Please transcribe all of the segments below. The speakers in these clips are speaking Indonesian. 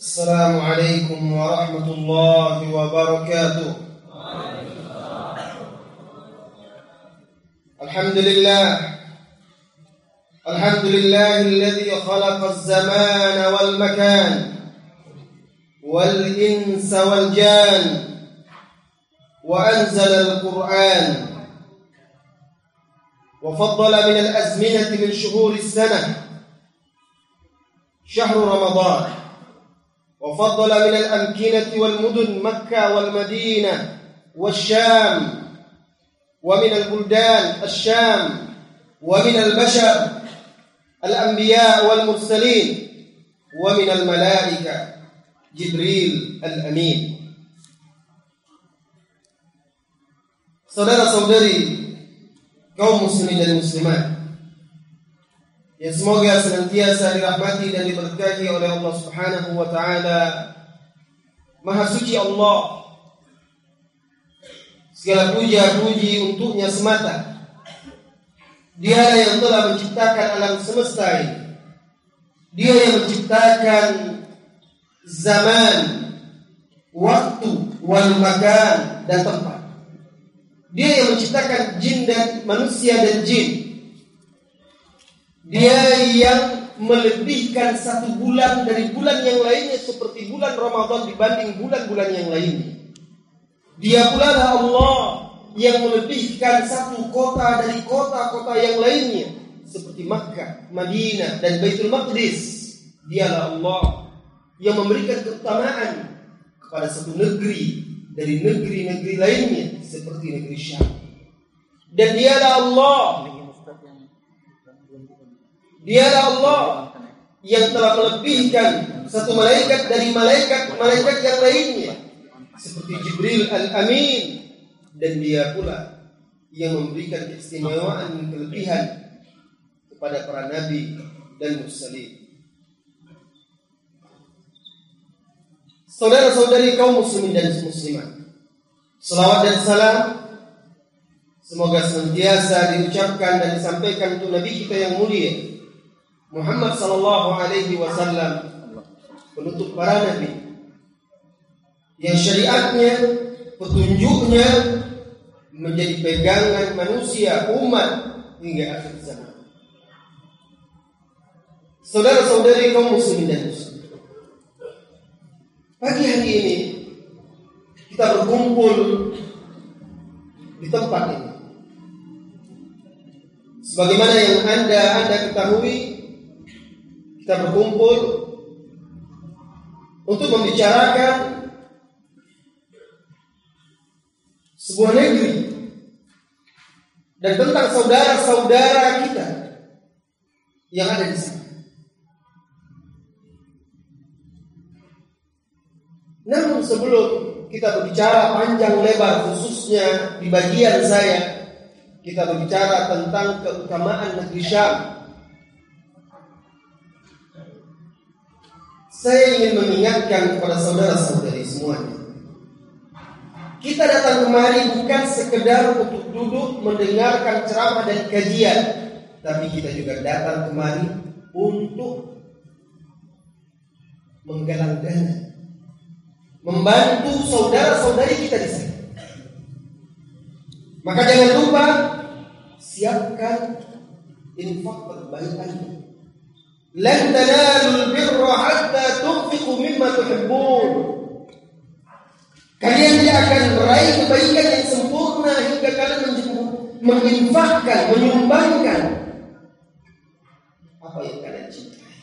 السلام عليكم ورحمة الله وبركاته. الحمد لله. الحمد لله الذي خلق الزمان والمكان والإنس والجان وأنزل القرآن وفضل من الأزمنة من شهور السنة شهر رمضان. وفضل من الأمكنة والمدن مكة والمدينة والشام ومن البلدان الشام ومن البشر الأنبياء والمرسلين ومن الملائكة جبريل الأمين. Saudara-saudari kaum muslimin dan muslimat yang semoga senantiasa dirahmati dan diberkahi oleh Allah Subhanahu wa taala. Maha suci Allah. Segala puja puji untuknya semata. Dia yang telah menciptakan alam semesta ini. Dia yang menciptakan zaman, waktu, wal makan dan tempat. Dia yang menciptakan jin dan manusia dan jin dia yang melebihkan satu bulan dari bulan yang lainnya seperti bulan Ramadan dibanding bulan-bulan yang lainnya. Dia pula Allah yang melebihkan satu kota dari kota-kota yang lainnya seperti Makkah, Madinah dan Baitul Maqdis. Dialah Allah yang memberikan keutamaan kepada satu negeri dari negeri-negeri lainnya seperti negeri Syam. Dan dialah Allah Dialah Allah yang telah melebihkan satu malaikat dari malaikat-malaikat yang lainnya seperti Jibril Al-Amin dan dia pula yang memberikan keistimewaan kelebihan kepada para nabi dan mursalin. Saudara-saudari kaum muslimin dan muslimat. Salawat dan salam semoga senantiasa diucapkan dan disampaikan untuk nabi kita yang mulia Muhammad sallallahu alaihi wasallam penutup para nabi yang syariatnya petunjuknya menjadi pegangan manusia umat hingga akhir zaman. Saudara-saudari kaum muslimin dan muslim. Pagi hari ini kita berkumpul di tempat ini. Sebagaimana yang Anda Anda ketahui kita berkumpul untuk membicarakan sebuah negeri dan tentang saudara-saudara kita yang ada di sana. Namun sebelum kita berbicara panjang lebar khususnya di bagian saya, kita berbicara tentang keutamaan negeri Syam Saya ingin mengingatkan kepada saudara-saudari semuanya. Kita datang kemari bukan sekedar untuk duduk mendengarkan ceramah dan kajian, tapi kita juga datang kemari untuk menggalang dana, membantu saudara-saudari kita di sini. Maka jangan lupa siapkan infak perbaikan Lan tanalul birra hatta tunfiqu mimma tuhibbun. Kalian tidak akan meraih kebaikan yang sempurna hingga kalian menginfakkan, menyumbangkan apa yang kalian cintai.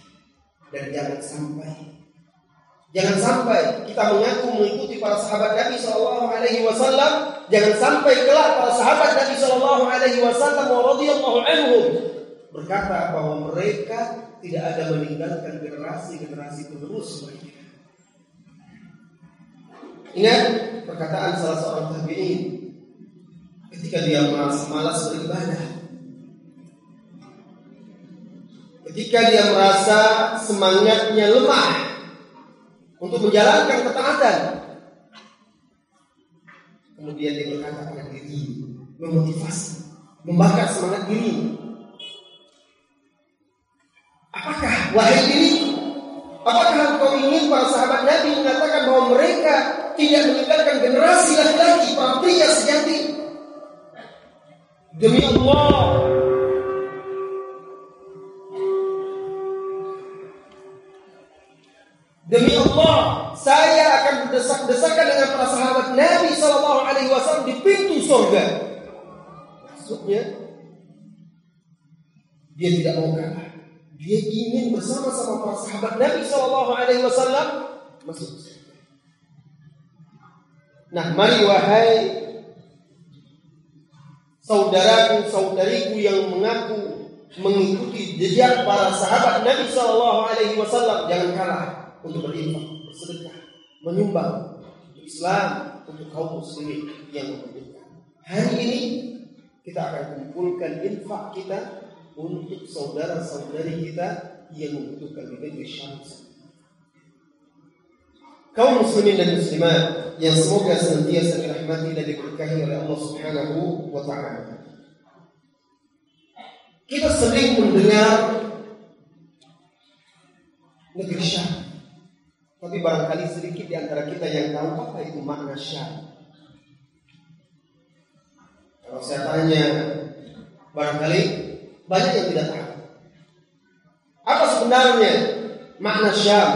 Dan jangan sampai Jangan sampai kita mengaku mengikuti para sahabat Nabi Shallallahu Alaihi Wasallam. Jangan sampai kelak para sahabat Nabi Shallallahu Alaihi Wasallam radhiyallahu anhum berkata bahwa mereka tidak ada meninggalkan generasi-generasi penerus mereka. Ingat perkataan salah seorang tabi'in ketika dia malas, malas beribadah. Ketika dia merasa semangatnya lemah untuk menjalankan ketaatan. Kemudian dia berkata pada diri, memotivasi, membakar semangat diri Apakah wahai ini Apakah engkau ingin para sahabat Nabi mengatakan bahwa mereka tidak meninggalkan generasi laki-laki para pria sejati? Demi Allah, Demi Allah, saya akan berdesak-desakan dengan para sahabat Nabi Shallallahu Alaihi Wasallam di pintu surga. Maksudnya, dia tidak mau kalah. Dia ingin bersama-sama para sahabat Nabi Shallallahu Alaihi Wasallam masuk Nah, mari wahai saudaraku saudariku yang mengaku mengikuti jejak para sahabat Nabi Shallallahu Alaihi Wasallam jangan kalah untuk berinfak, bersedekah, menyumbang untuk Islam, untuk kaum muslimin yang membutuhkan. Hari ini kita akan kumpulkan infak kita untuk saudara-saudari kita yang membutuhkan di negeri Syam. Kaum muslimin dan muslimat yang semoga senantiasa dirahmati dan diberkahi oleh Allah Subhanahu wa taala. Kita sering mendengar negeri Syam. Tapi barangkali sedikit di antara kita yang tahu apa itu makna Syam. Kalau saya tanya, barangkali banyak yang tidak tahu. Apa sebenarnya makna Syam?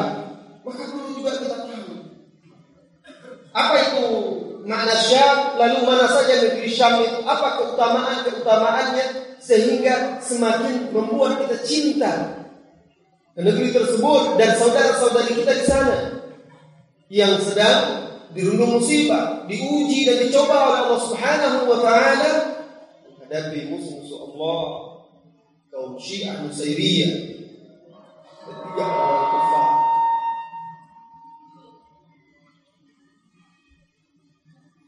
Maka perlu juga kita tahu. Apa itu makna Syam? Lalu mana saja negeri Syam itu? Apa keutamaan-keutamaannya sehingga semakin membuat kita cinta ke negeri tersebut dan saudara-saudari kita di sana yang sedang dirundung musibah, diuji dan dicoba oleh Allah Subhanahu wa taala menghadapi musuh-musuh Allah kaum Syiah Nusairiyah ketiga orang kafir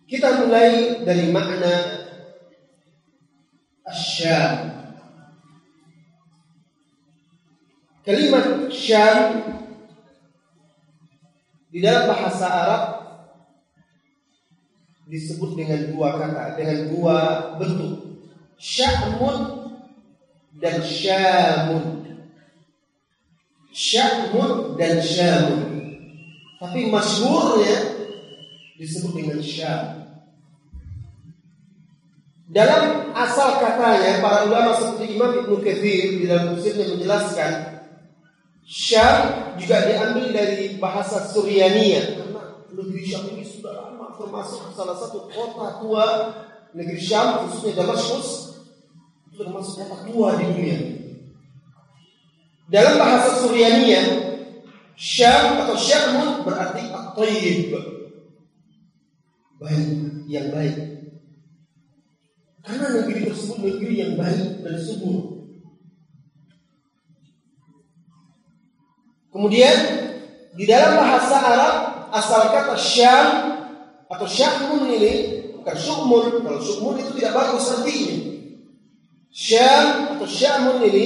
Kita mulai dari makna Asyam. Kalimat Syam di dalam bahasa Arab disebut dengan dua kata, dengan dua bentuk. Sya'mun dan Syamun. Syamun dan Syamun. Tapi masyhurnya disebut dengan Syam. Dalam asal katanya para ulama seperti Imam Ibnu Katsir di dalam tafsirnya menjelaskan Syam juga diambil dari bahasa Suryania karena negeri Syam ini sudah lama termasuk salah satu kota tua negeri Syam khususnya Damaskus termasuk kota tua di dunia. Dalam bahasa Suryania, Syam atau Syamun berarti at-tayyib. Baik, yang baik. Karena negeri tersebut negeri yang baik dan subur. Kemudian di dalam bahasa Arab asal kata Syam atau Syahmun ini bukan Syukmun. Kalau Syukmun itu tidak bagus artinya. Syam atau Syamun ini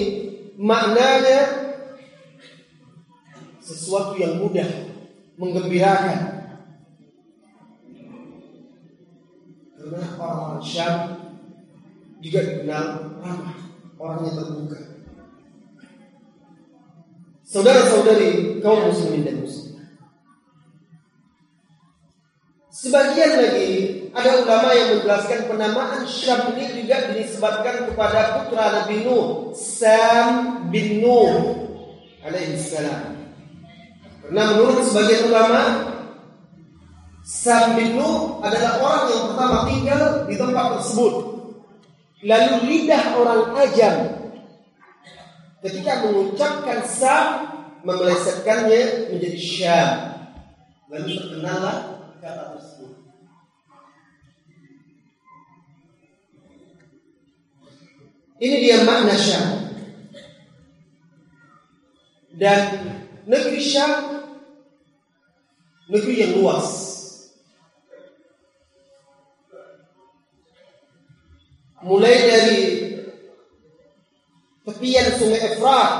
maknanya sesuatu yang mudah, menggembirakan. Karena orang Syam juga dikenal ramah, orangnya terbuka. Saudara-saudari kaum muslimin dan muslimat. Sebagian lagi ada ulama yang menjelaskan penamaan Syam ini juga dinisbatkan kepada putra Nabi Nuh, Sam bin Nuh alaihissalam. Karena menurut sebagian ulama, Sam bin Nuh adalah orang yang pertama tinggal di tempat tersebut. Lalu lidah orang ajam ketika mengucapkan Sam memelesetkannya menjadi Syam. Lalu terkenallah kata Ini dia makna Syam. Dan negeri Syam negeri yang luas. Mulai dari tepian sungai Efrat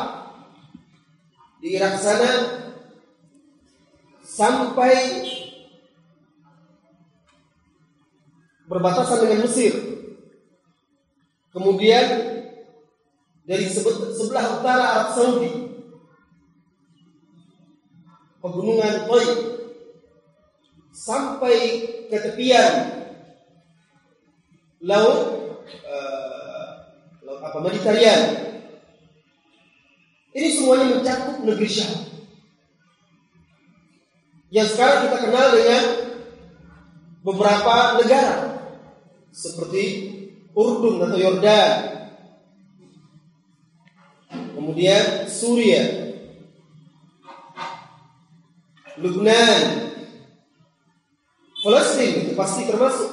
di Irak sana sampai berbatasan dengan Mesir. Kemudian dari sebelah utara Arab Saudi pegunungan Toy sampai ke tepian laut uh, laut apa Mediterania. Ini semuanya mencakup negeri Syam. Yang sekarang kita kenal dengan beberapa negara seperti Urdun atau Yordan, kemudian Suriah, Lubnan, Palestina itu pasti termasuk.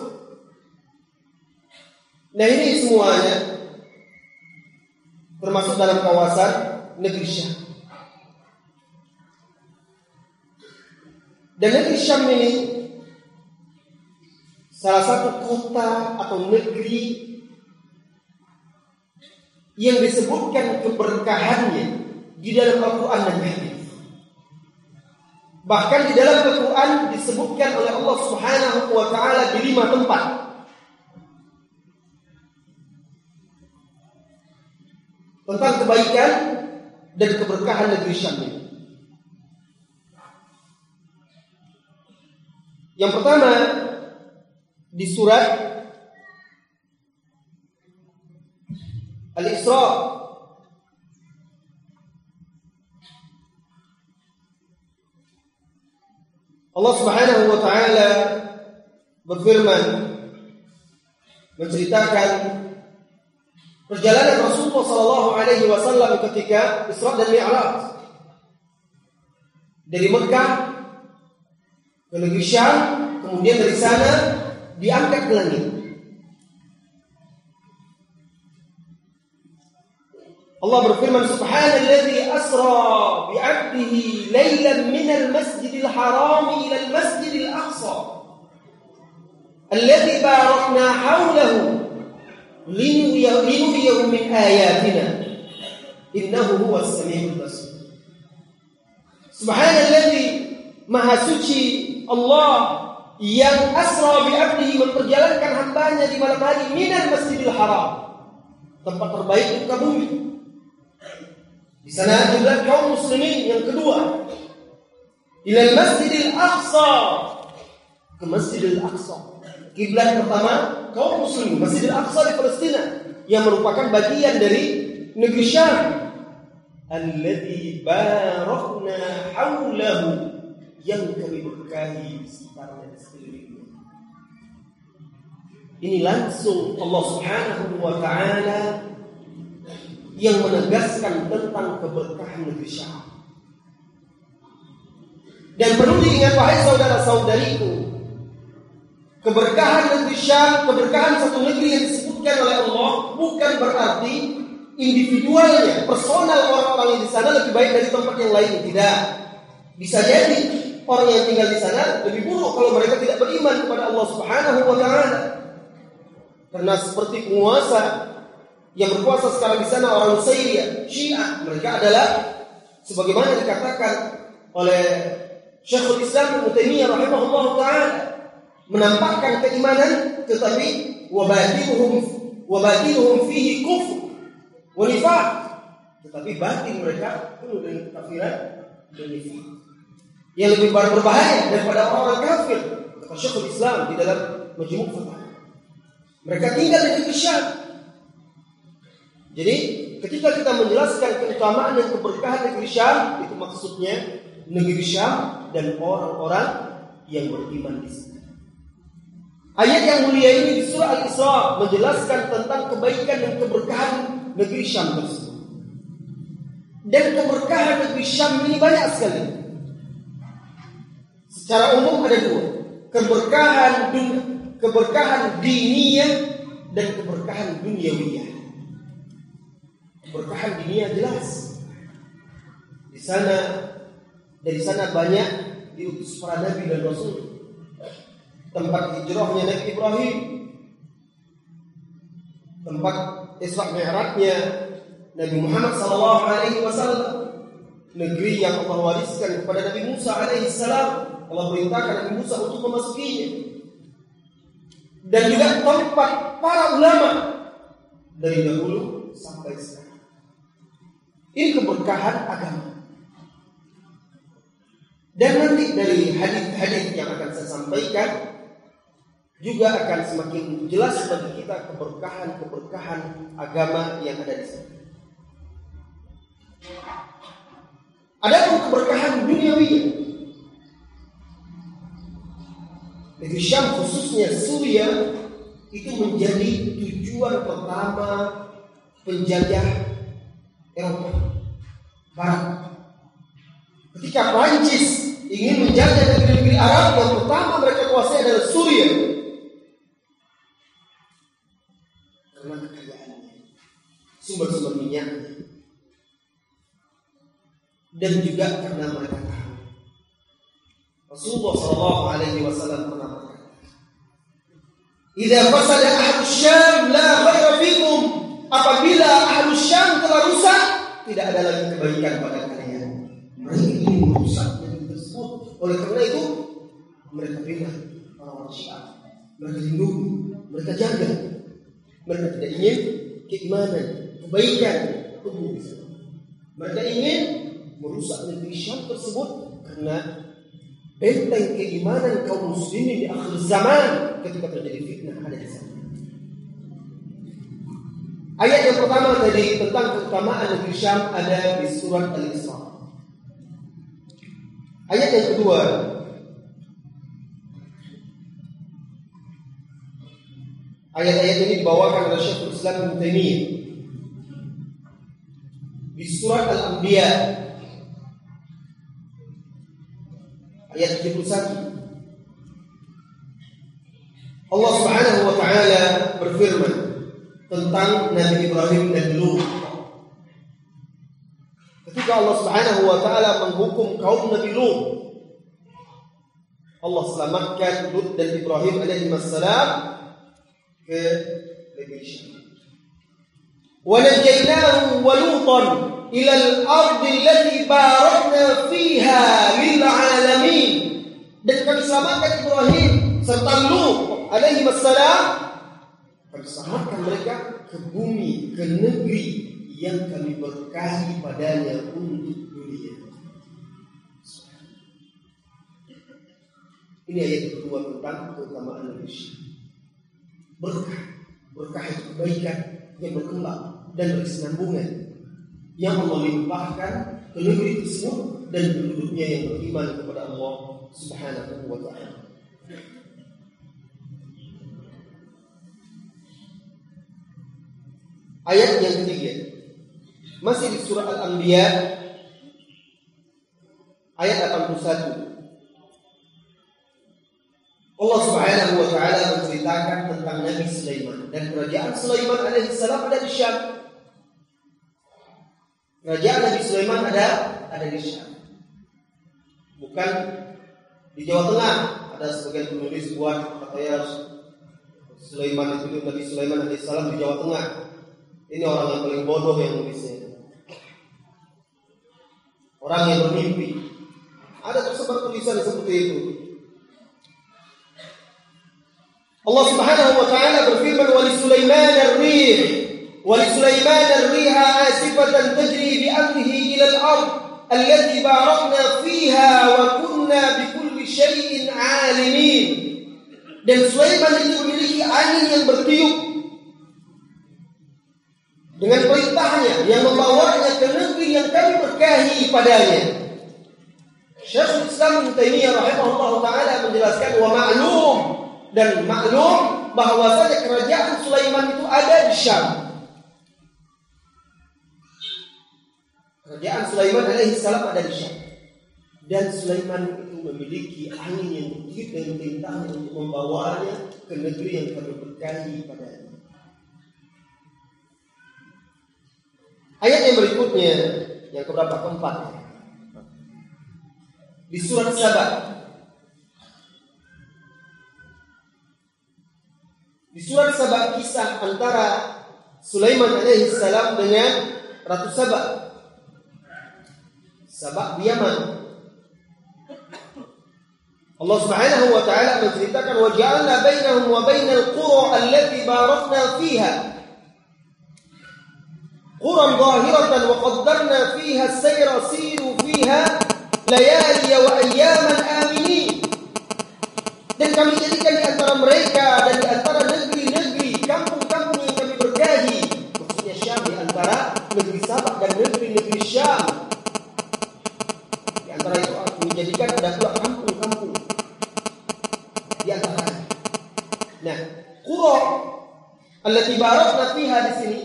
Nah ini semuanya termasuk dalam kawasan negeri Syam. Dan negeri Syam ini salah satu kota atau negeri yang disebutkan keberkahannya di dalam Al-Quran dan Hadis. Bahkan di dalam Al-Quran disebutkan oleh Allah Subhanahu wa taala di lima tempat. Tentang kebaikan dan keberkahan negeri Syam. Yang pertama di surat Al-Isra. Allah Subhanahu wa taala berfirman menceritakan perjalanan Rasulullah sallallahu alaihi ketika Isra dan Mi'raj dari Mekah ke negeri Syam kemudian dari sana diangkat ke langit Allah berfirman subhanalladzi asra bi 'abdihi lailan minal masjidil haram ila al masjidil aqsa alladzi barakna hawlahu linuriyahu min ayatina innahu huwas samiul basir Subhanalladzi maha suci Allah yang asra bi 'abdihi memperjalankan hambanya di malam hari minal masjidil haram tempat terbaik di muka bumi di sana juga kaum muslimin yang kedua. Ila Masjidil Aqsa. Ke Masjidil Aqsa. Kiblat pertama kaum muslimin Masjidil Aqsa di Palestina yang merupakan bagian dari negeri Syam. Alladhi barakna haulahu yang kami berkahi sekitarnya sekelilingnya. Ini langsung Allah Subhanahu wa taala yang menegaskan tentang keberkahan negeri Syam. Dan perlu diingat wahai saudara-saudariku, keberkahan negeri Syam, keberkahan satu negeri yang disebutkan oleh Allah bukan berarti individualnya, personal orang-orang yang di sana lebih baik dari tempat yang lain. Tidak. Bisa jadi orang yang tinggal di sana lebih buruk kalau mereka tidak beriman kepada Allah Subhanahu wa taala. Karena seperti penguasa yang berkuasa sekarang di sana orang Syria, Syiah. Mereka adalah sebagaimana dikatakan oleh Syekhul Islam Ibnu Taimiyah rahimahullah taala menampakkan keimanan tetapi wabatiluhum wabatiluhum fihi kufur wa nifaq. Tetapi batin mereka penuh dengan kafiran dan nifaq. Yang lebih berbahaya daripada orang kafir kata Syekhul Islam di dalam Majmu' Fatwa. Mereka tinggal di negeri Syam jadi ketika kita menjelaskan keutamaan dan keberkahan negeri Syam, itu maksudnya negeri Syam dan orang-orang yang beriman di sana. Ayat yang mulia ini di surah Al-Isra menjelaskan tentang kebaikan dan keberkahan negeri Syam tersebut. Dan keberkahan negeri Syam ini banyak sekali. Secara umum ada dua. Keberkahan dunia, keberkahan diniyah dan keberkahan duniawiyah berkahan dunia jelas. Di sana dari sana banyak diutus para nabi dan rasul. Tempat hijrahnya Nabi Ibrahim. Tempat Isra Mi'rajnya Nabi Muhammad sallallahu alaihi wasallam. Negeri yang Allah wariskan kepada Nabi Musa alaihi salam. Allah perintahkan Nabi Musa untuk memasukinya. Dan juga tempat para ulama dari dahulu sampai sekarang. Ini keberkahan agama. Dan nanti dari hadis-hadis yang akan saya sampaikan juga akan semakin jelas bagi kita keberkahan-keberkahan agama yang ada di sini. Ada pun keberkahan duniawi. Negeri Syam khususnya Suria itu menjadi tujuan pertama penjajah Eropa Barat. Ketika Prancis ingin menjajah negeri-negeri Arab, yang pertama mereka kuasai adalah Suria. Karena kekayaannya, sumber-sumber minyaknya, dan juga karena mereka tahu Rasulullah Shallallahu Alaihi Wasallam pernah berkata, "Jika fasada ahlus Syam la khaira fikum." Apabila ahlus Syam telah rusak, tidak ada lagi kebaikan pada kalian. Mereka ingin merusak tersebut. Oleh karena itu, mereka bela orang-orang Syiah. Mereka lindungi, mereka jaga. Mereka tidak ingin keimanan, kebaikan tumbuh. Mereka ingin merusak negeri Syam tersebut karena benteng keimanan kaum muslimin di akhir zaman ketika terjadi fitnah ada di sana. Ayat yang pertama tadi tentang keutamaan negeri Syam ada di surat Al-Isra. Ayat yang kedua. Ayat-ayat ini dibawakan oleh Syekhul Islam Ibnu Taimiyah. Di surat Al-Anbiya. Ayat 71 Allah Subhanahu wa taala berfirman tentang Nabi Ibrahim dan Lut ketika Allah Subhanahu wa taala menghukum kaum Nabi Lut Allah selamatkan Lut dan Ibrahim alaihi wassalam ke negeri Syam ونجيناه ولوطا إلى الأرض التي باركنا فيها للعالمين dan kami selamatkan Ibrahim serta Lut alaihi wassalam selamatkan mereka ke bumi ke negeri yang kami berkahi padanya untuk dunia. Ini ayat kedua tentang keutamaan Indonesia berkah. Berkah itu kebaikan yang berkembang dan berkesinambungan. Yang Allah limpahkan ke negeri tersebut dan penduduknya yang beriman kepada Allah Subhanahu wa taala. Ayat yang ketiga masih di surah Al-Anbiya ayat 81. Allah Subhanahu wa taala menceritakan tentang Nabi Sulaiman dan kerajaan Sulaiman alaihissalam ada di Syam. Kerajaan Nabi Sulaiman ada ada di Syam. Bukan di Jawa Tengah. Ada sebagian penulis buat katanya Sulaiman itu Nabi Sulaiman alaihissalam di Jawa Tengah. Ini orang yang paling bodoh yang nulisnya. Orang yang bermimpi. Ada tersebar tulisan seperti itu. Allah Subhanahu wa taala berfirman wa Sulaiman ar-rih wa Sulaiman ar-riha asifatan tajri bi amrihi ila al-ard allati barakna fiha wa kunna bi kulli shay'in alimin dan Sulaiman itu memiliki angin yang bertiup dengan perintahnya yang membawanya ke negeri yang kami berkahi padanya Syekhul Islam Ibnu Taimiyah rahimahullah taala menjelaskan wa ma'lum dan maklum bahwasanya kerajaan Sulaiman itu ada di Syam. Kerajaan Sulaiman alaihi salam ada di Syam. Dan Sulaiman itu memiliki angin yang bertiup dan perintahnya untuk membawanya ke negeri yang kami berkahi padanya. Ayat yang berikutnya yang keberapa keempat di surat Sabah Di surat Sabah kisah antara Sulaiman alaihi salam dengan Ratu Sabah. Sabah di Yaman. Allah Subhanahu wa taala menceritakan wa ja'alna bainahum wa bainal qura allati barakna fiha قرى ظاهرة وقدرنا فيها السير سيروا فيها wa ayyaman aminin. Dan kami jadikan di antara mereka dan di antara negeri-negeri, kampung-kampung yang kami berkahi. Maksudnya Syam di antara negeri Sabak dan negeri-negeri Syam. Di antara itu aku menjadikan ada pula kampung-kampung. Di antara. Nah, Qura allati barakna fiha di sini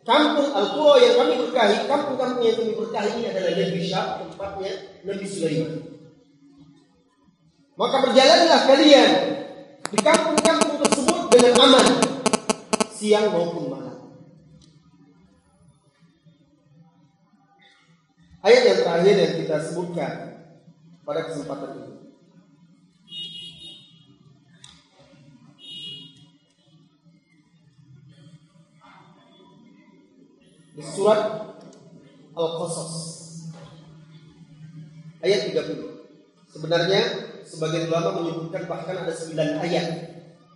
Kampung Al-Qura yang kami berkahi, kampung-kampung yang kami berkahi ini adalah negeri Syam, tempatnya Nabi Sulaiman. Maka berjalanlah kalian di kampung-kampung tersebut dengan aman, siang maupun malam. Ayat yang terakhir yang kita sebutkan pada kesempatan ini. Surat Al-Qasas ayat 30. Sebenarnya sebagian ulama menyebutkan bahkan ada 9 ayat,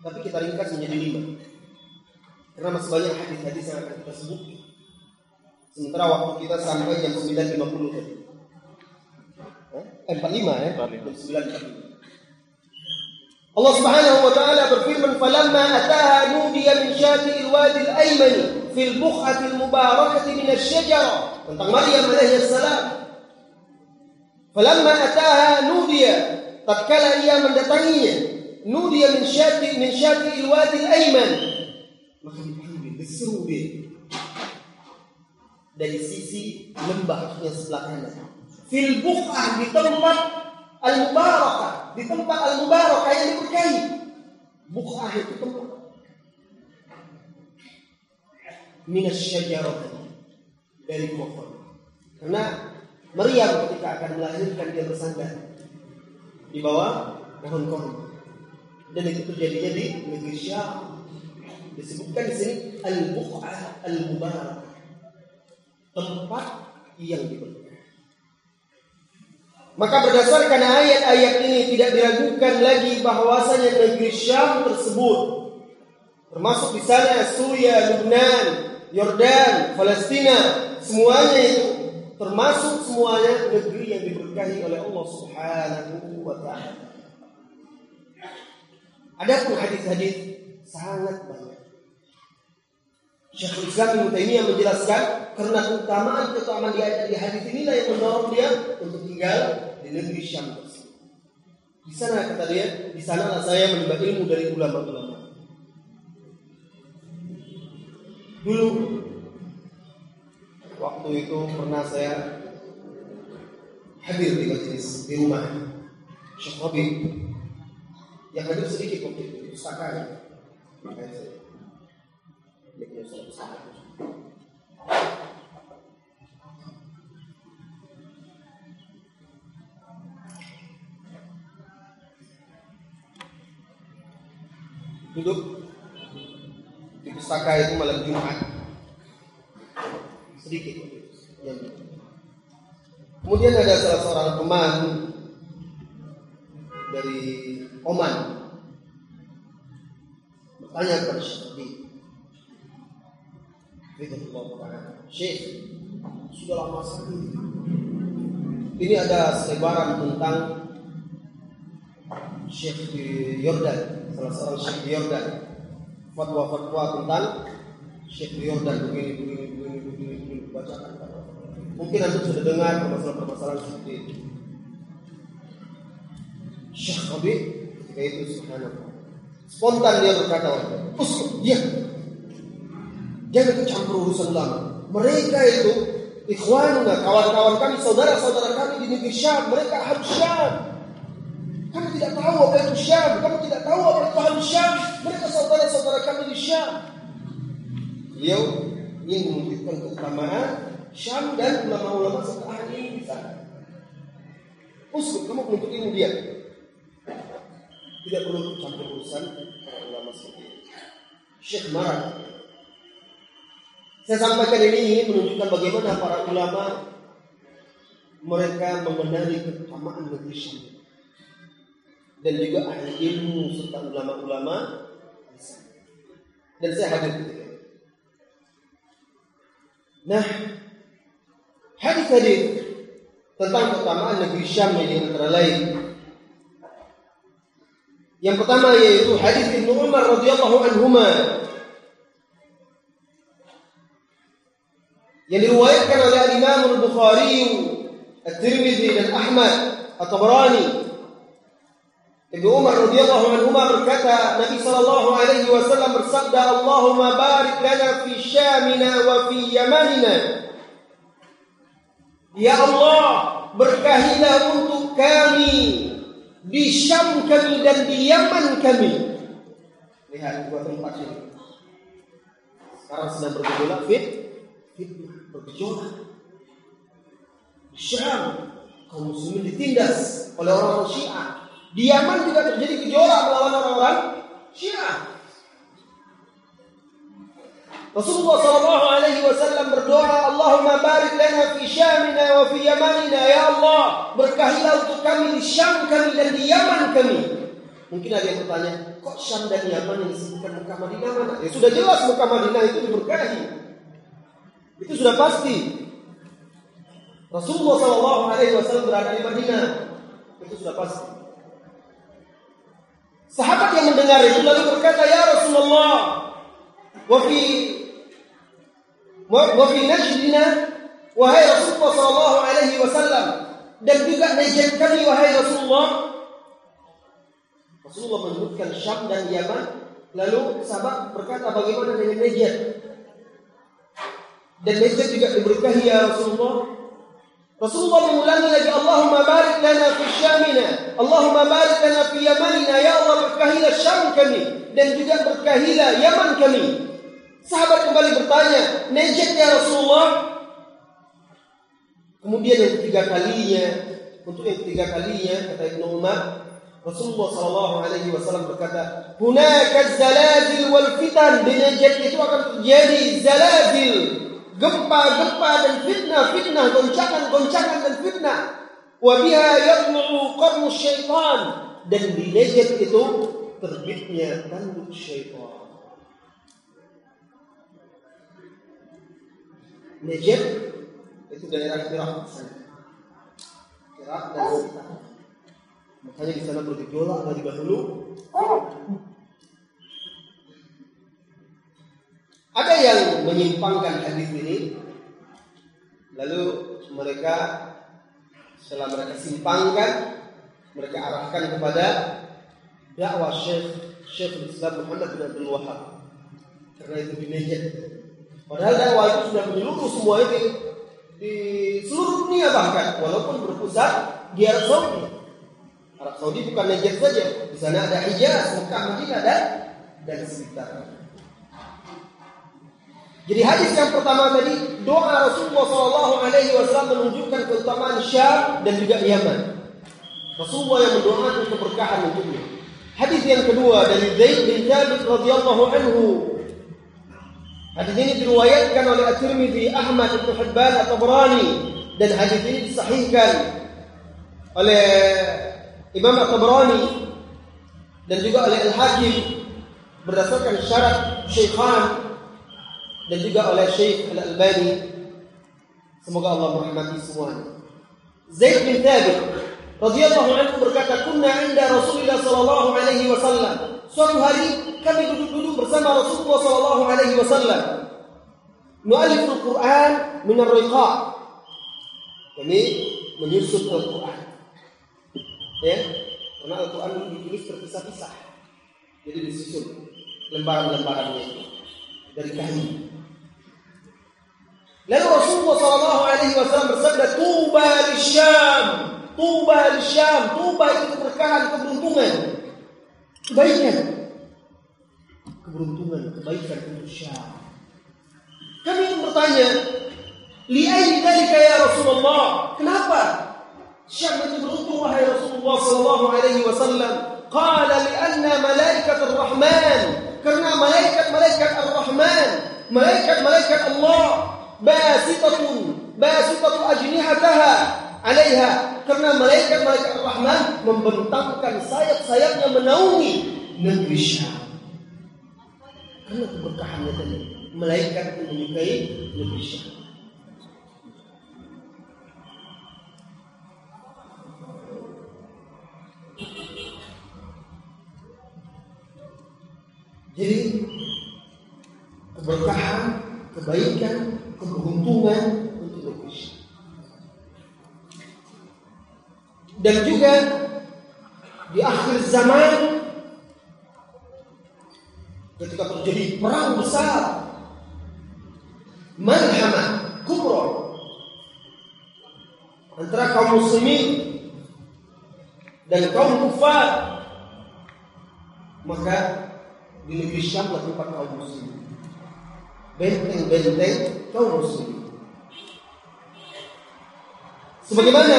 tapi kita ringkas menjadi 5. Karena masih banyak hadis-hadis yang akan kita sebut. Sementara waktu kita sampai jam 9.50 tadi. Eh, 45 ya? Jam 9.45. Allah Subhanahu wa taala berfirman, "Falamma ataha nudiya min syati'il wadi al-aymani fil buq'atil mubarakati min asy-syajarah tentang Maryam alaihi salam. Falamma ataha nudiya tatkala ia mendatanginya nudiya min syati min syati al-wadi al-ayman. Maka dipanggil diseru dia. Dari sisi lembah yang sebelah kanan. Fil buq'ah di tempat al-mubarakah di tempat al-mubarakah yang diberkahi buq'ah itu tempat minas syajarah dari pohon. Karena Maryam ketika akan melahirkan dia bersandar di bawah pohon korma. Dan itu terjadinya di negeri Syam. Disebutkan di sini al-buq'ah al-mubarak. Tempat yang diberkahi. Maka berdasarkan ayat-ayat ini tidak diragukan lagi bahwasanya negeri Syam tersebut termasuk di sana Suriah, Lebanon, Yordan, Palestina, semuanya itu termasuk semuanya negeri yang diberkahi oleh Allah Subhanahu wa taala. Adapun hadis-hadis sangat banyak. Syekhul Islam Ibnu Taimiyah menjelaskan karena keutamaan keutamaan di ayat di hadis inilah yang mendorong dia untuk tinggal di negeri Syam Di sana kata dia, di sana saya menimba ilmu dari ulama-ulama. Dulu. Waktu itu pernah saya hadir di majelis di rumah Syekh yang hadir sedikit waktu itu pustakanya makanya saya duduk pustaka itu malam Jumat. Sedikit. Kemudian ada salah seorang teman dari Oman. Bertanya kepada Syekh Syekh sudah lama sekali. Ini ada selebaran tentang Syekh Yordan salah seorang Syekh Yordan fatwa-fatwa tentang Syekh Yordan begini begini begini begini begini bacakan. Mungkin anda sudah dengar permasalahan-permasalahan seperti itu. Syekh Rabi ketika itu subhanallah. Spontan dia berkata uskup dia jangan ikut campur urusan ulama mereka itu ikhwanuna kawan-kawan kami saudara-saudara kami di negeri Syam mereka harus Syam. kamu tidak tahu apa itu Syam. Kamu tidak tahu apa itu Ahli Syam. Mereka saudara-saudara kami di Syam. Beliau ingin menunjukkan keutamaan Syam dan ulama-ulama setelah ini di sana. Usul, kamu menuntut ilmu dia. Tidak perlu campur urusan para ulama seperti ini. Syekh marah. Saya sampaikan ini ingin menunjukkan bagaimana para ulama mereka mengenali keutamaan negeri Syam dan juga ahli ilmu serta ulama-ulama dan saya hadir ketika. Nah, hadis hadis tentang keutamaan negeri Syam ini antara lain. Yang pertama yaitu hadis Ibnu Umar radhiyallahu anhuma yang diriwayatkan oleh Imam Al-Bukhari, At-Tirmidzi dan Ahmad At-Tabrani. Ibnu Umar radhiyallahu anhu berkata, Nabi sallallahu alaihi wasallam bersabda, "Allahumma barik lana fi Syamina wa fi Yamanina." Ya Allah, berkahilah untuk kami di Syam kami dan di Yaman kami. Lihat dua tempat ini. Sekarang sedang bergejolak fit, fitnah bergejolak. Syam kaum muslimin ditindas oleh orang-orang Syiah. Di Yaman juga terjadi gejolak melawan orang-orang Syiah. Rasulullah Shallallahu Alaihi Wasallam berdoa, Allahumma barik lana fi Syamina wa fi Yamanina, ya Allah, berkahilah untuk kami di Syam kami dan di Yaman kami. Mungkin ada yang bertanya, kok Syam dan Yaman yang disebutkan Mekah Madinah mana? Ya sudah jelas Mekah Madinah itu diberkahi. Itu sudah pasti. Rasulullah Shallallahu Alaihi Wasallam berada di Madinah, itu sudah pasti. Sahabat yang mendengar itu lalu berkata, Ya Rasulullah, wa fi wa fi najdina wahai Rasulullah sallallahu alaihi wasallam dan juga najd kami wahai Rasulullah. Rasulullah menyebutkan Syam dan Yaman lalu sahabat berkata bagaimana dengan najd dan najd juga diberkahi ya Rasulullah Rasulullah mengulangi lagi Allahumma barik lana fi Syamina Allahumma barik lana fi Yamanina ya Allah berkahilah Syam kami dan juga berkahilah Yaman kami Sahabat kembali bertanya, Nejek ya Rasulullah? Kemudian yang ketiga kalinya, untuk yang ketiga kalinya, kata Ibnu Umar, Rasulullah Shallallahu Alaihi Wasallam berkata, "Hunaka zalazil wal fitan." Di Najd itu akan terjadi zalazil, gempa-gempa dan fitnah-fitnah, goncangan-goncangan dan fitnah. Wa biha yatlu'u qarnu syaitan. Dan di Najd itu terbitnya tanduk syaitan. Najd itu daerah Irak Irak dan sekitar. Makanya di sana bergejolak dari dahulu. Ada yang menyimpangkan hadis ini, lalu mereka setelah mereka simpangkan, mereka arahkan kepada dakwah Syekh Syekh Islam Muhammad bin Abdul Wahab. Karena itu di Najd Padahal dakwah itu sudah menyeluruh semua itu di seluruh dunia bahkan walaupun berpusat di Arab Saudi. Arab Saudi bukan Najd saja, di sana ada Hijaz, Mekah, Madinah dan dan sekitar. Jadi hadis yang pertama tadi doa Rasulullah Shallallahu Alaihi Wasallam menunjukkan keutamaan Syam dan juga Yaman. Rasulullah yang mendoakan keberkahan untuknya. Hadis yang kedua dari Zaid bin Thabit radhiyallahu anhu Hadis ini diriwayatkan oleh At-Tirmidzi, Ahmad bin Hibban At-Tabrani dan hadis ini disahihkan oleh Imam At-Tabrani dan juga oleh Al-Hakim berdasarkan syarat Syekhan dan juga oleh Syekh Al-Albani. Semoga Allah merahmati semuanya. Zaid bin Thabit radhiyallahu anhu berkata, "Kunna 'inda Rasulullah sallallahu alaihi wasallam." Suatu hari kami duduk-duduk bersama Rasulullah sallallahu alaihi wasallam. Nu'aliful Quran min ar-riqa. Kami menyusun Al-Quran. Ya, karena Al-Quran ditulis terpisah-pisah. Jadi disusun lembaran-lembarannya dari kayu. Lalu Rasulullah Shallallahu Alaihi Wasallam bersabda, "Tuba di Syam, tuba di Syam, tuba itu keberkahan, keberuntungan, kebaikan, keberuntungan, kebaikan untuk Syam." Kami pun bertanya, "Li'ayi dalika ya Rasulullah?" Kenapa? Syam itu beruntung wahai Rasulullah Shallallahu Alaihi Wasallam. Qala li'anna malaikat ar-Rahman karena malaikat-malaikat ar-Rahman malaikat-malaikat Allah basitatun basitatu ajnihataha 'alaiha karena malaikat-malaikat Rahman membentangkan sayap-sayapnya menaungi negeri Syam. Karena keberkahannya tadi malaikat itu menyukai negeri Syam. Jadi keberkahan, kebaikan keberuntungan untuk negeri Dan juga di akhir zaman ketika terjadi perang besar malhamah kubra antara kaum muslimin dan kaum kufar maka di negeri Syam kaum muslimin benteng-benteng kaum muslimin sebagaimana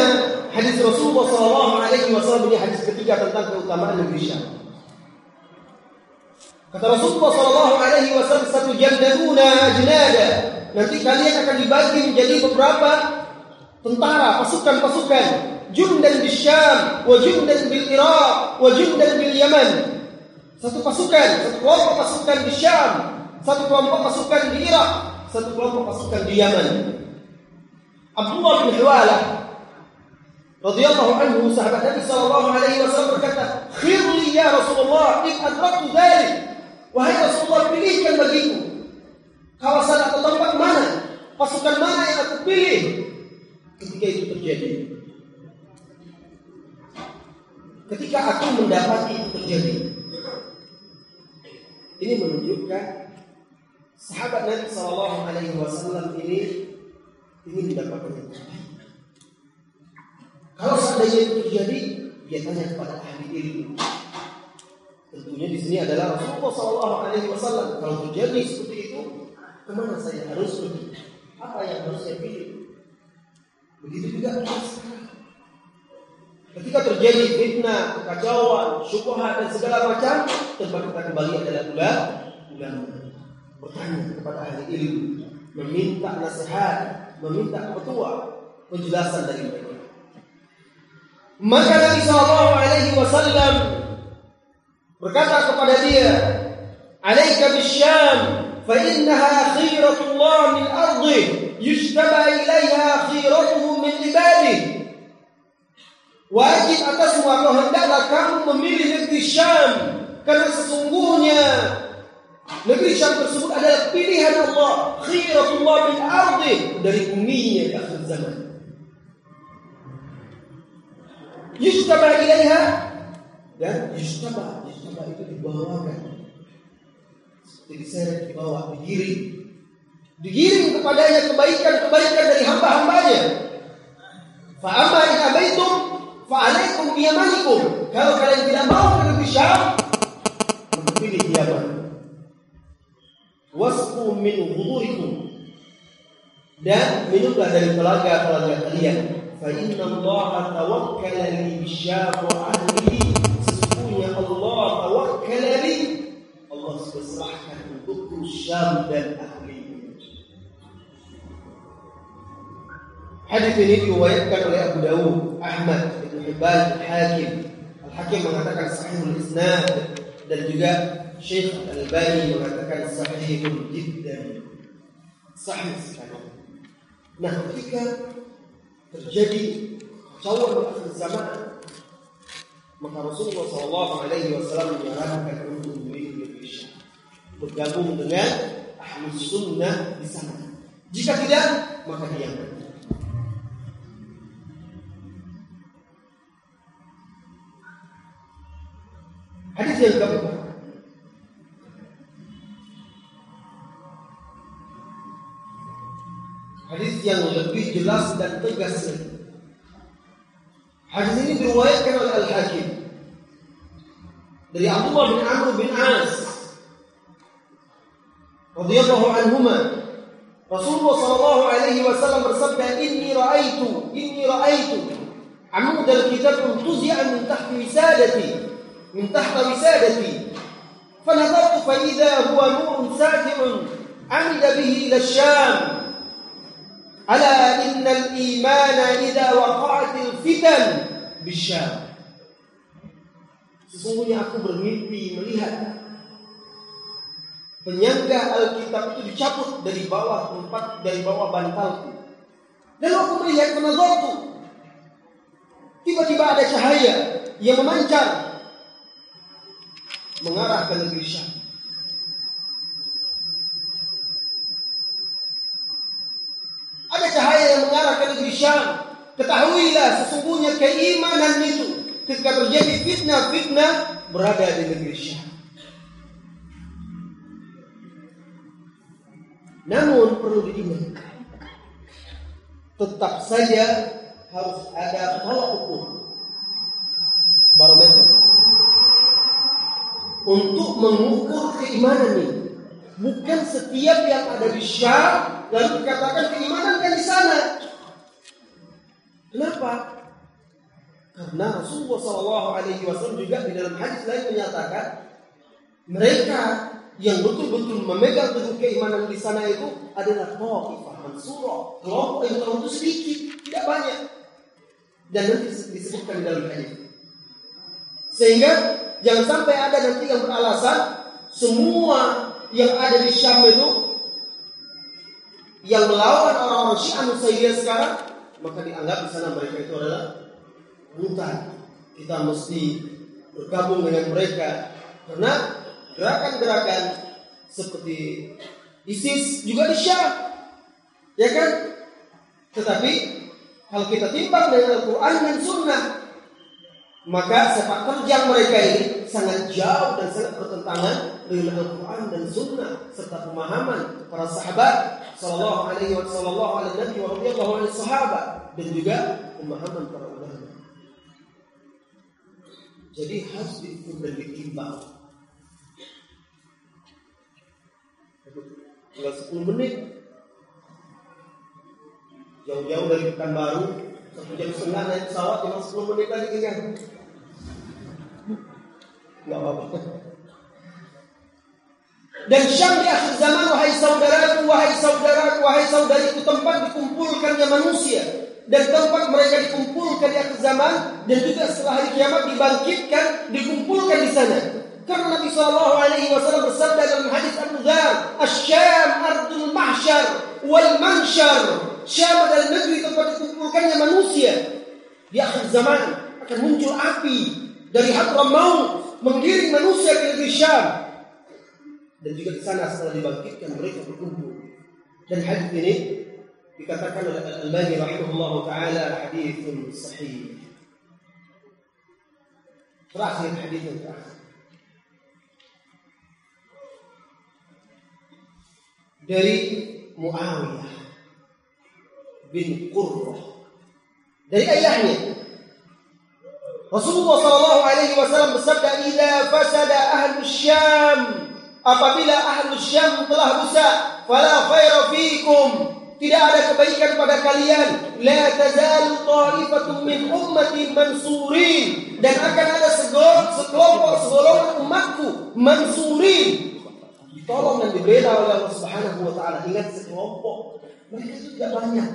hadis Rasulullah Sallallahu Alaihi ini hadis ketiga tentang keutamaan negeri Syam. Kata Rasulullah Sallallahu Alaihi Wasallam satu jannatuna ajnada nanti kalian akan dibagi menjadi beberapa tentara pasukan-pasukan. Jundan di Syam wa jundan bil Iraq wa jundan bil Yaman satu pasukan satu kelompok pasukan di Syam satu kelompok pasukan di Irak satu kelompok pasukan di Yaman. Abdullah bin Huwalah radhiyallahu anhu sahabat Nabi sallallahu alaihi wasallam berkata khirli ya Rasulullah in adraktu dzalik wahai Rasulullah pilihkan bagiku. Kawasan atau tempat mana pasukan mana yang aku pilih? Ketika itu terjadi ketika aku mendapati itu terjadi. Ini menunjukkan sahabat Nabi Shallallahu Alaihi Wasallam ini ingin mendapatkan yang terbaik. Kalau seandainya itu terjadi, dia tanya kepada ahli ilmu. Tentunya di sini adalah Rasulullah Shallallahu Alaihi Wasallam. Kalau terjadi seperti itu, ke mana saya harus pergi? Apa yang harus saya pilih? Begitu juga. Ketika terjadi fitnah, kekacauan, syubhat dan segala macam, tempat kita kembali adalah ulama. Bertanya kepada ahli ilmu, meminta nasihat, meminta petua, penjelasan dari mereka. Maka Nabi Shallallahu Alaihi Wasallam berkata kepada dia, "Alaika bisyam, fa innaha khiratullah min ardi, yujtaba ilaiha khiratuhu min ibadihi." Wajib atasmu atau hendaklah kamu memilih negeri Syam karena sesungguhnya negeri Syam tersebut adalah pilihan Allah, khiratullah bin ardi dari buminya di akhir zaman. Yustaba ilaiha dan yustaba, yustaba itu dibawakan. Seperti diseret dibawa, digiring. Digiring kepadanya kebaikan-kebaikan dari hamba-hambanya. Fa'amma in abaitum Fa'alaikum biyamanikum. Kalau kalian tidak mau ke negeri Syam, pilih Yaman. Wasku min hudurikum. Dan minumlah dari telaga-telaga kalian. Fa inna Allah tawakkala li bisyam wa ahlihi. Sesungguhnya Allah tawakkala li. Allah berserahkan untukku Syam dan ahli. Hadis ini diriwayatkan oleh Abu Dawud, Ahmad, Ibnu Hibban, Hakim. Al-Hakim mengatakan sahihul isnad dan juga شيخ الباني وهذا كان صحيح جدا. صحيح. نعم. نحن نهتك تجدي تصور في الزمان. ما كان رسول الله صلى الله عليه وسلم يراه كان عنده مريض للعشاء وجابوه من دنيا أهل السنة بسنة جيكا كده ما كان يعمل حديث يلقبه yang lebih jelas dan tegas. Hadis ini diriwayatkan oleh Al-Hakim dari Abdullah bin Amr bin As radhiyallahu anhuma Rasulullah sallallahu alaihi wasallam bersabda inni raaitu inni raaitu amud al-kitab tuzi'a min tahti wisadati من تحت وسادتي فنظرت فإذا هو نور ساتع عمد به إلى الشام ala innal imana idza waqa'atil fitan bisyar Sesungguhnya aku bermimpi melihat penyangga Alkitab itu dicabut dari bawah tempat dari bawah bantalku. Dan aku melihat menazarku. Tiba-tiba ada cahaya yang memancar mengarah ke negeri Syam. Ketahuilah sesungguhnya keimanan itu ketika terjadi fitnah-fitnah berada di negeri Syam. Namun perlu diingat tetap saja harus ada tolak ukur barometer untuk mengukur keimanan ini. Bukan setiap yang ada di Syam lalu dikatakan keimanan kan di sana. Kenapa? Karena Rasulullah Shallallahu Alaihi Wasallam juga di dalam hadis lain menyatakan mereka yang betul-betul memegang teguh keimanan di sana itu adalah Taifah Mansurah. Kelompok yang tahu itu sedikit, tidak banyak. Dan nanti disebutkan di dalam hadis. Sehingga jangan sampai ada nanti yang beralasan semua yang ada di Syam itu yang melawan orang-orang Syiah Nusairiyah sekarang maka dianggap di sana mereka itu adalah buta. Kita mesti bergabung dengan mereka karena gerakan-gerakan seperti ISIS juga di Syam. Ya kan? Tetapi kalau kita timbang dengan Al-Quran dan Sunnah, maka sepak terjang mereka ini sangat jauh dan sangat bertentangan dengan Al-Quran dan Sunnah serta pemahaman para sahabat Sallallahu Alaihi Wasallam Nabi wa radhiyallahu sahabat dan juga pemahaman para ulama. Jadi harus diukur dan ditimbang. Tinggal 10 menit Jauh-jauh dari Pekanbaru Satu jam setengah naik pesawat Cuma 10 menit lagi tinggal Gak apa-apa dan Syam di akhir zaman wahai saudaraku, wahai saudaraku, wahai saudariku tempat dikumpulkannya manusia dan tempat mereka dikumpulkan di akhir zaman dan juga setelah hari kiamat dibangkitkan dikumpulkan di sana. Karena Nabi Shallallahu Alaihi Wasallam bersabda dalam hadis Abu Dhar, "Asyam ardul mahsyar wal mansyar." Syam adalah negeri tempat dikumpulkannya manusia. Di akhir zaman akan muncul api dari Hadramaut menggiring manusia ke negeri Syam. Dan juga di sana setelah dibangkitkan mereka berkumpul. Dan hadis ini dikatakan oleh Al-Albani rahimahullah taala hadis sahih. Terakhir hadis yang terakhir. dari Muawiyah bin Qurrah dari ayahnya Rasulullah Shallallahu Alaihi Wasallam bersabda ila fasada ahlu Syam apabila ahlu Syam telah rusak fala khaira fikum tidak ada kebaikan pada kalian la tazalu ta'ifatun min ummati mansurin dan akan ada sekelompok segolongan umatku mansurin ditolong dan dibela oleh Allah Subhanahu wa taala. Ingat sekelompok. Mereka itu tidak banyak.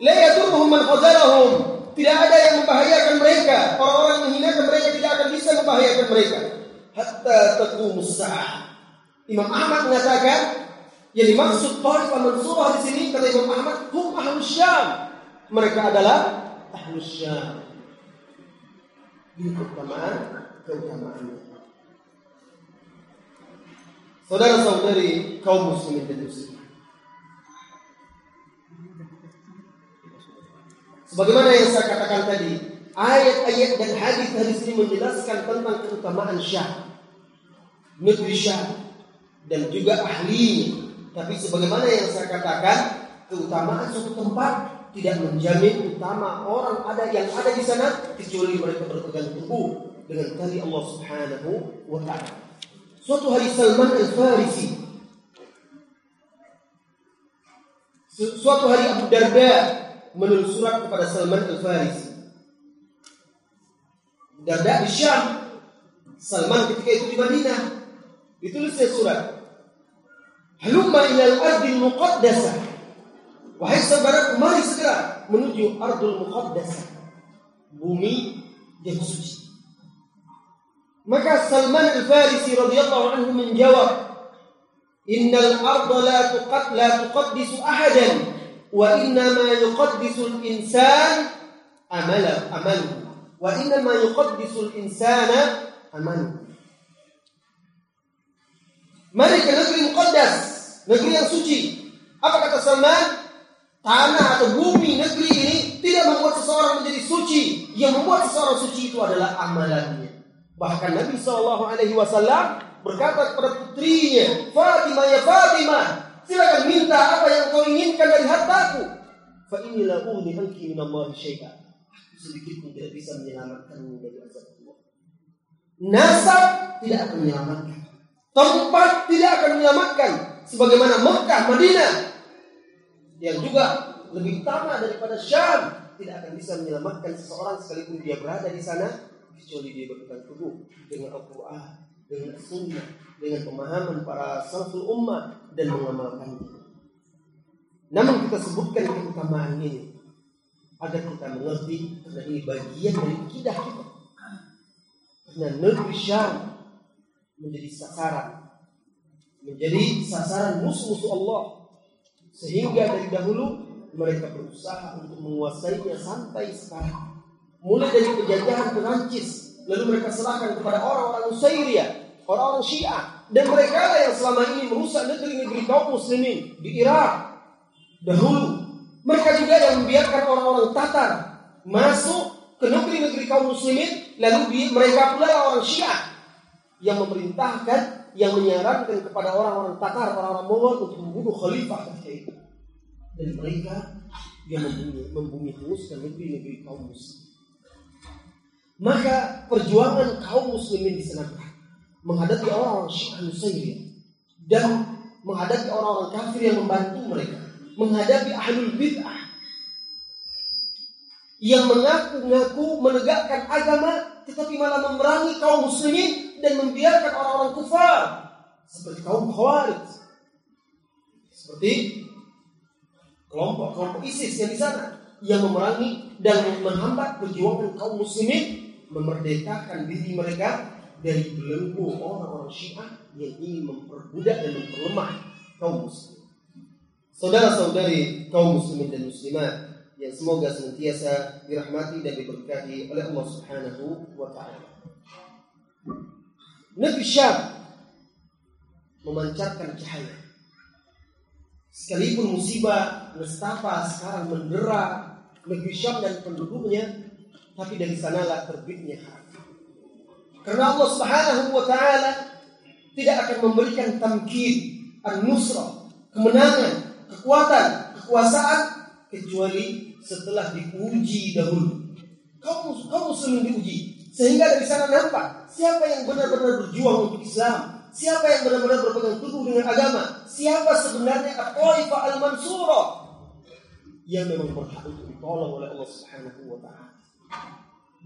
La yadurruhum man khazalahum. Tidak ada yang membahayakan mereka. Orang-orang yang menghinakan mereka tidak akan bisa membahayakan mereka. Hatta taqumus sa'ah. Imam Ahmad mengatakan yang dimaksud Taifah Mansurah di sini kata Imam Ahmad hum ahlus Syam. Mereka adalah ahlus Syam. Ini keutamaan keutamaannya. Saudara-saudari kaum muslimin dan muslimat. Sebagaimana yang saya katakan tadi, ayat-ayat dan hadis-hadis ini menjelaskan tentang keutamaan Syam, Syam, dan juga ahlinya. Tapi sebagaimana yang saya katakan, keutamaan suatu tempat tidak menjamin utama orang ada yang ada di sana kecuali mereka berpegang teguh dengan tali Allah Subhanahu wa taala. Suatu hari Salman Al-Farisi Suatu hari Abu Darda menulis surat kepada Salman Al-Farisi Darda di Syam Salman ketika itu di Madinah Ditulisnya surat Halumma ilal ardil muqaddasah Wahai saudara mari segera menuju ardul muqaddasah Bumi yang suci maka Salman Al-Farisi radhiyallahu anhu menjawab, "Innal arda la tuqad la tuqaddisu ahadan wa inna ma yuqaddisu al-insan amala amalu wa inna ma yuqaddisu al-insana amalu." Mari ke negeri Muqaddas, negeri yang suci. Apa kata Salman? Tanah atau bumi negeri Yang membuat seseorang suci itu adalah amalannya. Bahkan Nabi Wasallam berkata kepada putrinya, Fatimah ya Fatimah, silakan minta apa yang kau inginkan dari hartaku. Fa inilah uni anki min syai'a. Sedikit pun tidak bisa menyelamatkanmu dari azab Allah. Nasab tidak akan menyelamatkan. Tempat tidak akan menyelamatkan. Sebagaimana Mekah, Madinah. Yang juga lebih utama daripada Syam. Tidak akan bisa menyelamatkan seseorang sekalipun dia berada di sana. Kecuali dia berpegang teguh dengan Al-Quran dengan sunnah, dengan pemahaman para salaful ummah dan mengamalkannya. Namun kita sebutkan keutamaan ini agar kita mengerti karena bagian dari kita. Karena negeri Syam menjadi sasaran, menjadi sasaran musuh-musuh Allah, sehingga dari dahulu mereka berusaha untuk menguasainya sampai sekarang. Mulai dari penjajahan Perancis lalu mereka serahkan kepada orang-orang Nusairia, orang-orang Syiah, dan mereka lah yang selama ini merusak negeri-negeri kaum muslimin di Irak. Dahulu mereka juga yang membiarkan orang-orang Tatar masuk ke negeri-negeri kaum muslimin, lalu mereka pula orang Syiah yang memerintahkan, yang menyarankan kepada orang-orang Tatar, orang-orang Mongol untuk membunuh khalifah ketika itu. Dan mereka yang membumi, membumi hanguskan negeri-negeri kaum muslim. Maka perjuangan kaum muslimin di sana menghadapi orang-orang Syiah Nusairiyah dan menghadapi orang-orang kafir yang membantu mereka, menghadapi ahlul bid'ah yang mengaku-ngaku menegakkan agama tetapi malah memerangi kaum muslimin dan membiarkan orang-orang kufar seperti kaum Khawarij seperti kelompok-kelompok ISIS yang di sana yang memerangi dan menghambat perjuangan kaum muslimin memerdekakan diri mereka dari belenggu orang-orang Syiah yang ingin memperbudak dan memperlemah kaum muslim. Saudara-saudari kaum muslimin dan muslimat yang semoga senantiasa dirahmati dan diberkahi oleh Allah Subhanahu wa taala. Negeri Syam memancarkan cahaya. Sekalipun musibah nestapa sekarang mendera negeri Syam dan penduduknya, tapi dari sanalah terbitnya hati. Karena Allah Subhanahu wa taala tidak akan memberikan tamkin, an-nusrah, kemenangan, kekuatan, kekuasaan kecuali setelah diuji dahulu. Kamu kamu sering diuji sehingga dari sana nampak siapa yang benar-benar berjuang untuk Islam, siapa yang benar-benar berpegang teguh dengan agama, siapa sebenarnya At-Taifah Al-Mansurah yang memang berhak untuk ditolong oleh Allah Subhanahu wa taala.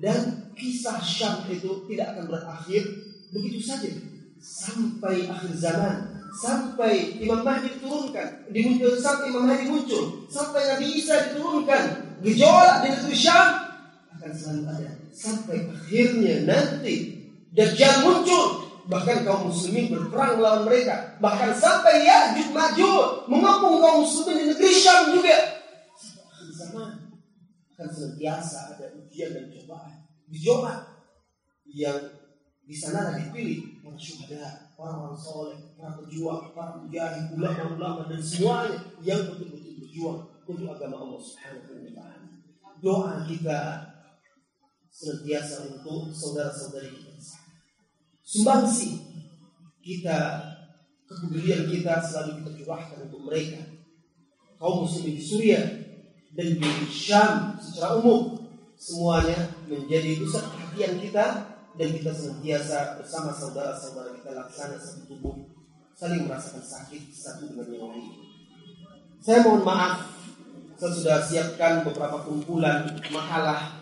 Dan kisah Syam itu tidak akan berakhir begitu saja. Sampai akhir zaman. Sampai Imam Mahdi diturunkan. Dimuncul, sampai Imam Mahdi muncul. Sampai Nabi Isa diturunkan. Gejolak di negeri Syam. Akan selalu ada. Sampai akhirnya nanti. Dajjal muncul. Bahkan kaum muslimin berperang melawan mereka. Bahkan sampai Ya'juj maju mengepung kaum muslimin di negeri Syam juga. Zaman akan senantiasa ada ujian dan cobaan. Dicoba yang di sana dipilih para syuhada, orang-orang soleh, para pejuang, para mujahid, ulama-ulama dan semuanya yang betul-betul berjuang untuk agama Allah Subhanahu wa taala. Doa kita senantiasa untuk saudara-saudari kita. Sumbangsi kita kepedulian kita selalu kita curahkan untuk mereka. Kaum muslimin di Suriah dan di Syam secara umum semuanya menjadi pusat perhatian kita dan kita senantiasa bersama saudara-saudara kita laksana satu tubuh saling merasakan sakit satu dengan yang lain. Saya mohon maaf, saya sudah siapkan beberapa kumpulan makalah,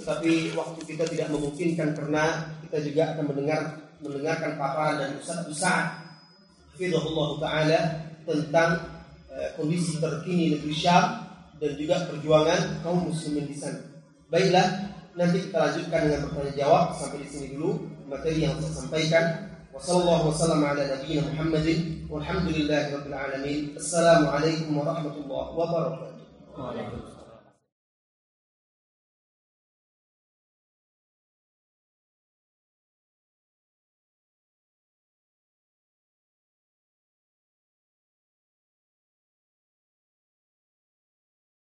tetapi waktu kita tidak memungkinkan karena kita juga akan mendengar mendengarkan paparan dari Ustaz Ustaz Hafizahullah Ta'ala tentang eh, kondisi terkini negeri Syam dan juga perjuangan kaum muslimin di sana. Baiklah, nanti kita lanjutkan dengan pertanyaan jawab sampai di sini dulu materi yang saya sampaikan. Wassalamualaikum warahmatullahi wabarakatuh.